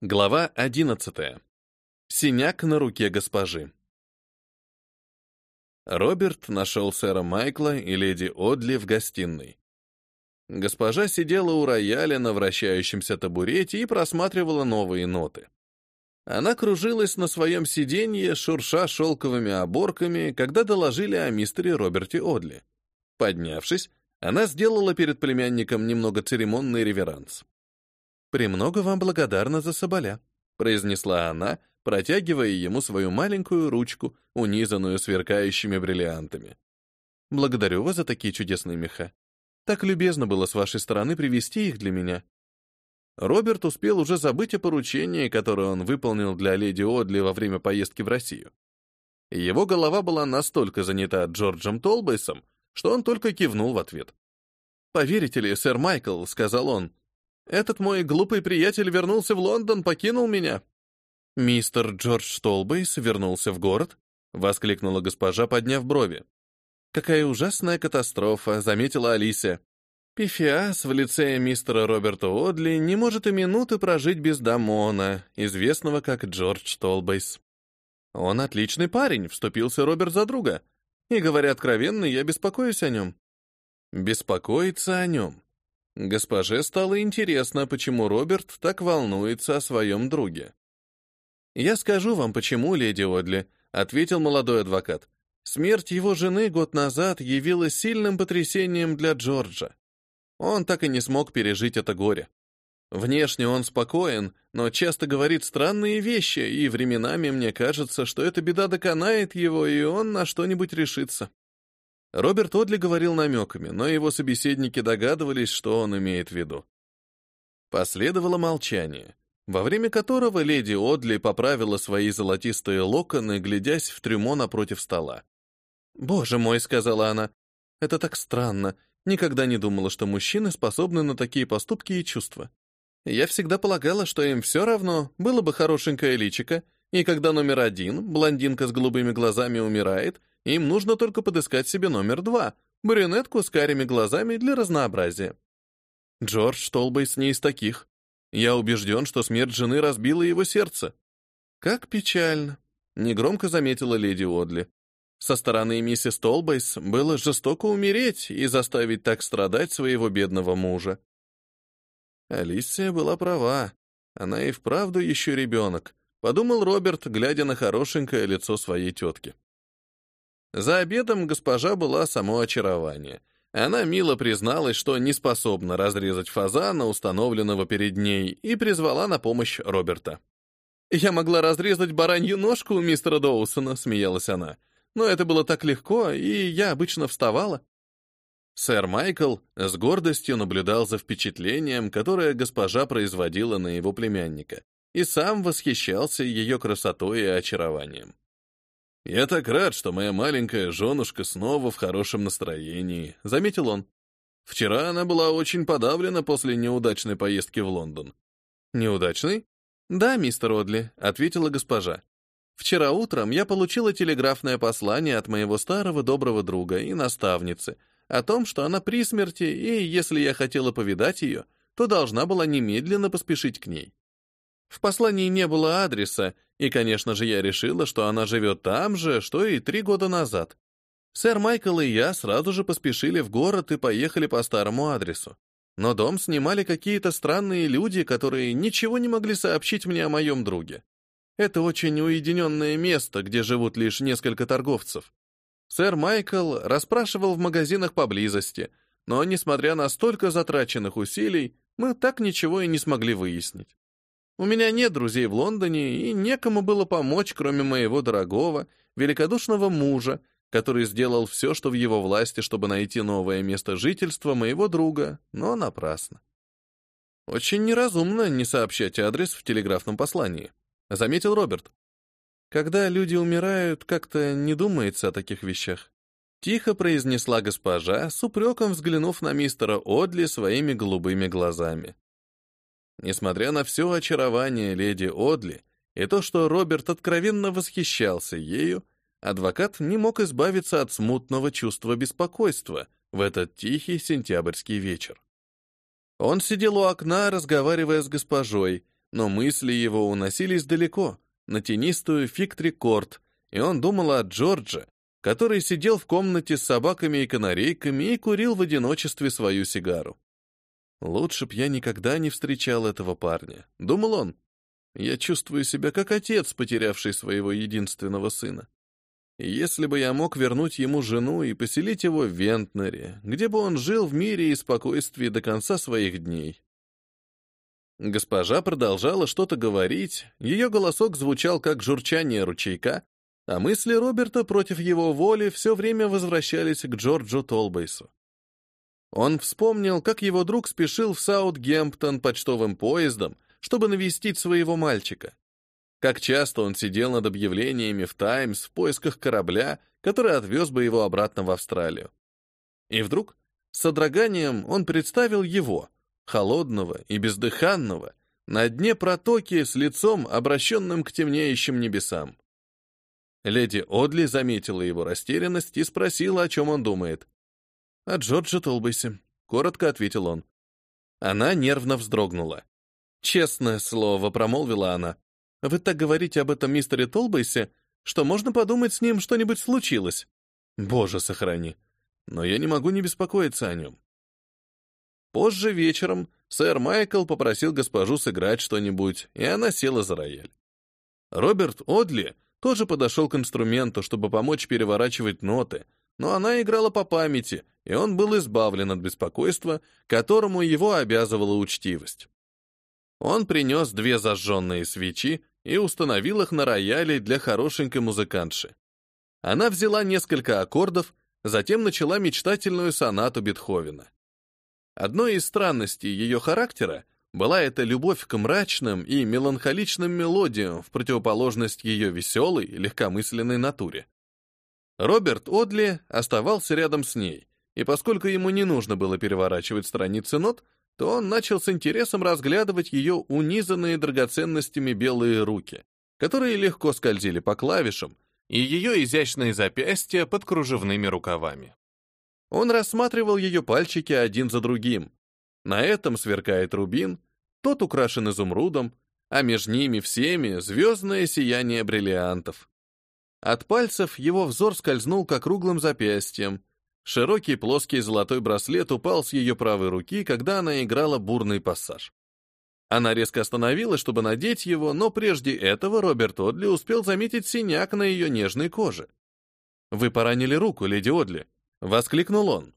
Глава 11. Синяк на руке госпожи. Роберт нашел сэра Майкла и леди Одли в гостиной. Госпожа сидела у рояля на вращающемся табурете и просматривала новые ноты. Она кружилась на своем сиденье, шурша шелковыми оборками, когда доложили о мистере Роберте Одли. Поднявшись, она сделала перед племянником немного церемонный реверанс. «Премного вам благодарна за соболя», — произнесла она, протягивая ему свою маленькую ручку, унизанную сверкающими бриллиантами. «Благодарю вас за такие чудесные меха. Так любезно было с вашей стороны привезти их для меня». Роберт успел уже забыть о поручении, которое он выполнил для леди Одли во время поездки в Россию. Его голова была настолько занята Джорджем Толбейсом, что он только кивнул в ответ. «Поверите ли, сэр Майкл», — сказал он, этот мой глупый приятель вернулся в Лондон, покинул меня». «Мистер Джордж Толбейс вернулся в город?» — воскликнула госпожа, подняв брови. «Какая ужасная катастрофа», — заметила Алисия. Пифиас в лице мистера Роберта Одли не может и минуты прожить без Дамона, известного как Джордж Толбейс. «Он отличный парень», — вступился Роберт за друга. «И, говоря откровенно, я беспокоюсь о нем». «Беспокоиться о нем. Госпоже стало интересно, почему Роберт так волнуется о своем друге. «Я скажу вам, почему, леди Одли», — ответил молодой адвокат. «Смерть его жены год назад явилась сильным потрясением для Джорджа. Он так и не смог пережить это горе. Внешне он спокоен, но часто говорит странные вещи, и временами мне кажется, что эта беда доконает его, и он на что-нибудь решится. Роберт Одли говорил намеками, но его собеседники догадывались, что он имеет в виду. Последовало молчание, во время которого леди Одли поправила свои золотистые локоны, глядясь в трюмо напротив стола. «Боже мой», — сказала она, — «это так странно. Никогда не думала, что мужчины способны на такие поступки и чувства. Я всегда полагала, что им все равно, было бы хорошенькое личико, и когда номер один, блондинка с голубыми глазами, умирает, им нужно только подыскать себе номер два, брюнетку с карими глазами для разнообразия. Джордж Толбейс не из таких. Я убежден, что смерть жены разбила его сердце. Как печально, негромко заметила леди Одли. Со стороны миссис Толбейс было жестоко умереть и заставить так страдать своего бедного мужа. Алисия была права. Она и вправду еще ребенок, подумал Роберт, глядя на хорошенькое лицо своей тетки. За обедом госпожа была само очарование. Она мило призналась, что не способна разрезать фазана, установленного перед ней, и призвала на помощь Роберта. «Я могла разрезать баранью ножку у мистера Доусона», — смеялась она. «Но это было так легко, и я обычно вставала». Сэр Майкл с гордостью наблюдал за впечатлением, которое госпожа производила на его племянника, и сам восхищался ее красотой и очарованием. «Я так рад, что моя маленькая женушка снова в хорошем настроении», — заметил он. «Вчера она была очень подавлена после неудачной поездки в Лондон». «Неудачный?» «Да, мистер Одли», — ответила госпожа. «Вчера утром я получила телеграфное послание от моего старого доброго друга и наставницы о том, что она при смерти, и если я хотела повидать ее, то должна была немедленно поспешить к ней. В послании не было адреса, и, конечно же, я решила, что она живет там же, что и три года назад. Сэр Майкл и я сразу же поспешили в город и поехали по старому адресу. Но дом снимали какие-то странные люди, которые ничего не могли сообщить мне о моем друге. Это очень уединенное место, где живут лишь несколько торговцев. Сэр Майкл расспрашивал в магазинах поблизости, но, несмотря на столько затраченных усилий, мы так ничего и не смогли выяснить. У меня нет друзей в Лондоне, и некому было помочь, кроме моего дорогого, великодушного мужа, который сделал все, что в его власти, чтобы найти новое место жительства моего друга, но напрасно. Очень неразумно не сообщать адрес в телеграфном послании, заметил Роберт. Когда люди умирают, как-то не думается о таких вещах. Тихо произнесла госпожа, с упреком взглянув на мистера Одли своими голубыми глазами. Несмотря на все очарование леди Одли и то, что Роберт откровенно восхищался ею, адвокат не мог избавиться от смутного чувства беспокойства в этот тихий сентябрьский вечер. Он сидел у окна, разговаривая с госпожой, но мысли его уносились далеко, на тенистую фикт-рекорд, и он думал о Джордже, который сидел в комнате с собаками и канарейками и курил в одиночестве свою сигару. «Лучше б я никогда не встречал этого парня», — думал он. «Я чувствую себя как отец, потерявший своего единственного сына. Если бы я мог вернуть ему жену и поселить его в Вентнере, где бы он жил в мире и спокойствии до конца своих дней». Госпожа продолжала что-то говорить, ее голосок звучал как журчание ручейка, а мысли Роберта против его воли все время возвращались к Джорджу Толбейсу. Он вспомнил, как его друг спешил в Саутгемптон почтовым поездом, чтобы навестить своего мальчика. Как часто он сидел над объявлениями в «Таймс» в поисках корабля, который отвез бы его обратно в Австралию. И вдруг, с содроганием, он представил его, холодного и бездыханного, на дне протоки с лицом, обращенным к темнеющим небесам. Леди Одли заметила его растерянность и спросила, о чем он думает. «О Джорджа Толбейсе», — коротко ответил он. Она нервно вздрогнула. «Честное слово», — промолвила она. «Вы так говорите об этом мистере Толбейсе, что можно подумать, с ним что-нибудь случилось. Боже, сохрани. Но я не могу не беспокоиться о нем». Позже вечером сэр Майкл попросил госпожу сыграть что-нибудь, и она села за рояль. Роберт Одли тоже подошел к инструменту, чтобы помочь переворачивать ноты, но она играла по памяти, и он был избавлен от беспокойства, которому его обязывала учтивость. Он принес две зажженные свечи и установил их на рояле для хорошенькой музыкантши. Она взяла несколько аккордов, затем начала мечтательную сонату Бетховена. Одной из странностей ее характера была эта любовь к мрачным и меланхоличным мелодиям в противоположность ее веселой, легкомысленной натуре. Роберт Одли оставался рядом с ней, и поскольку ему не нужно было переворачивать страницы нот, то он начал с интересом разглядывать ее унизанные драгоценностями белые руки, которые легко скользили по клавишам, и ее изящные запястья под кружевными рукавами. Он рассматривал ее пальчики один за другим, на этом сверкает рубин, тот украшен изумрудом, а между ними всеми звездное сияние бриллиантов. От пальцев его взор скользнул к округлым запястьям. Широкий плоский золотой браслет упал с ее правой руки, когда она играла бурный пассаж. Она резко остановилась, чтобы надеть его, но прежде этого Роберт Одли успел заметить синяк на ее нежной коже. «Вы поранили руку, леди Одли!» — воскликнул он.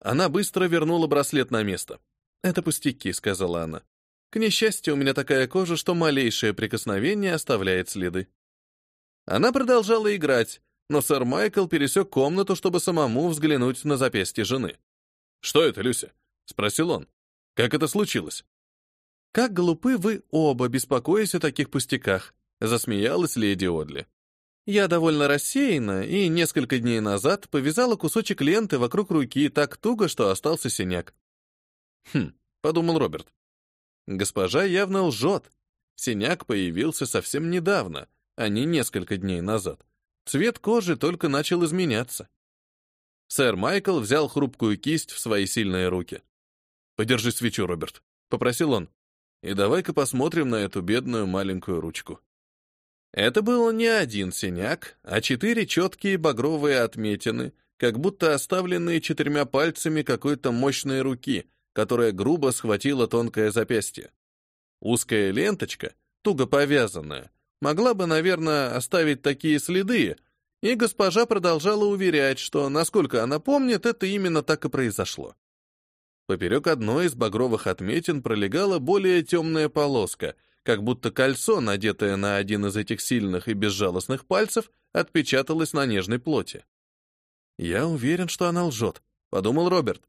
Она быстро вернула браслет на место. «Это пустяки», — сказала она. «К несчастью, у меня такая кожа, что малейшее прикосновение оставляет следы». Она продолжала играть, но сэр Майкл пересек комнату, чтобы самому взглянуть на запястье жены. «Что это, Люся?» — спросил он. «Как это случилось?» «Как глупы вы оба, беспокоясь о таких пустяках», — засмеялась леди Одли. Я довольно рассеяна и несколько дней назад повязала кусочек ленты вокруг руки так туго, что остался синяк. Хм, подумал Роберт. Госпожа явно лжет. Синяк появился совсем недавно, а не несколько дней назад. Цвет кожи только начал изменяться. Сэр Майкл взял хрупкую кисть в свои сильные руки. «Подержи свечу, Роберт», — попросил он. «И давай-ка посмотрим на эту бедную маленькую ручку». Это был не один синяк, а четыре четкие багровые отметины, как будто оставленные четырьмя пальцами какой-то мощной руки, которая грубо схватила тонкое запястье. Узкая ленточка, туго повязанная, могла бы, наверное, оставить такие следы, и госпожа продолжала уверять, что, насколько она помнит, это именно так и произошло. Поперек одной из багровых отметин пролегала более темная полоска — как будто кольцо, надетое на один из этих сильных и безжалостных пальцев, отпечаталось на нежной плоти. «Я уверен, что она лжет», — подумал Роберт.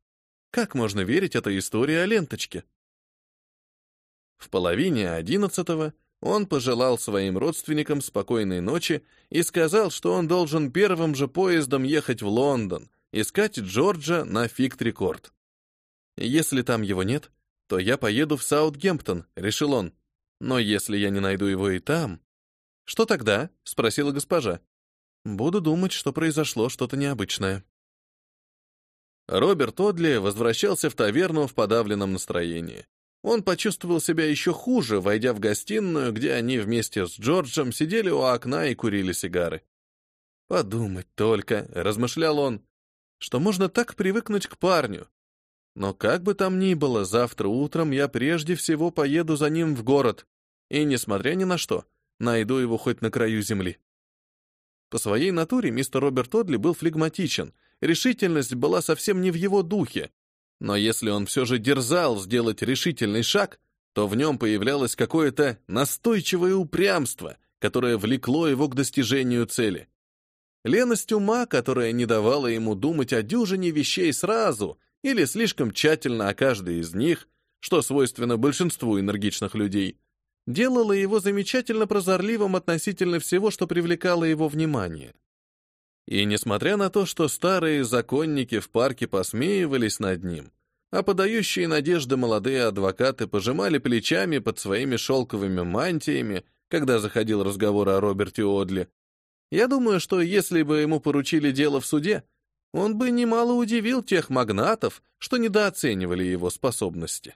«Как можно верить этой истории о ленточке?» В половине одиннадцатого он пожелал своим родственникам спокойной ночи и сказал, что он должен первым же поездом ехать в Лондон, искать Джорджа на фикт-рекорд. «Если там его нет, то я поеду в Саутгемптон», — решил он. Но если я не найду его и там... Что тогда? Спросила госпожа. Буду думать, что произошло что-то необычное. Роберт Одли возвращался в таверну в подавленном настроении. Он почувствовал себя еще хуже, войдя в гостиную, где они вместе с Джорджем сидели у окна и курили сигары. «Подумать только», — размышлял он, — «что можно так привыкнуть к парню. Но как бы там ни было, завтра утром я прежде всего поеду за ним в город, и, несмотря ни на что, найду его хоть на краю земли». По своей натуре мистер Роберт Одли был флегматичен, решительность была совсем не в его духе, но если он все же дерзал сделать решительный шаг, то в нем появлялось какое-то настойчивое упрямство, которое влекло его к достижению цели. Леность ума, которая не давала ему думать о дюжине вещей сразу или слишком тщательно о каждой из них, что свойственно большинству энергичных людей, делала его замечательно прозорливым относительно всего, что привлекало его внимание. И несмотря на то, что старые законники в парке посмеивались над ним, а подающие надежды молодые адвокаты пожимали плечами под своими шелковыми мантиями, когда заходил разговор о Роберте Одли, я думаю, что если бы ему поручили дело в суде, он бы немало удивил тех магнатов, что недооценивали его способности.